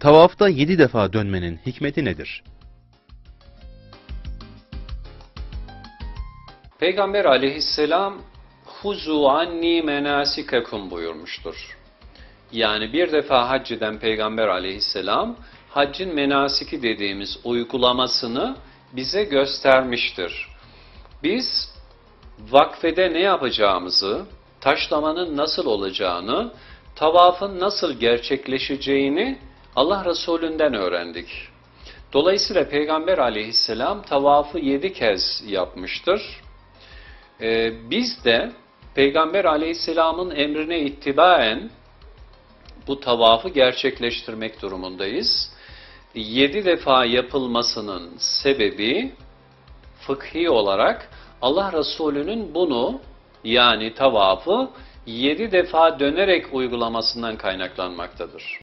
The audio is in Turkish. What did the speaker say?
Tavafta yedi defa dönmenin hikmeti nedir? Peygamber aleyhisselam huzu anni menasikekum buyurmuştur. Yani bir defa hac eden Peygamber aleyhisselam haccın menasiki dediğimiz uygulamasını bize göstermiştir. Biz vakfede ne yapacağımızı, taşlamanın nasıl olacağını, tavafın nasıl gerçekleşeceğini Allah Resulünden öğrendik. Dolayısıyla Peygamber aleyhisselam tavafı yedi kez yapmıştır. Ee, biz de Peygamber aleyhisselamın emrine ittibaen bu tavafı gerçekleştirmek durumundayız. Yedi defa yapılmasının sebebi fıkhi olarak Allah Resulü'nün bunu yani tavafı yedi defa dönerek uygulamasından kaynaklanmaktadır.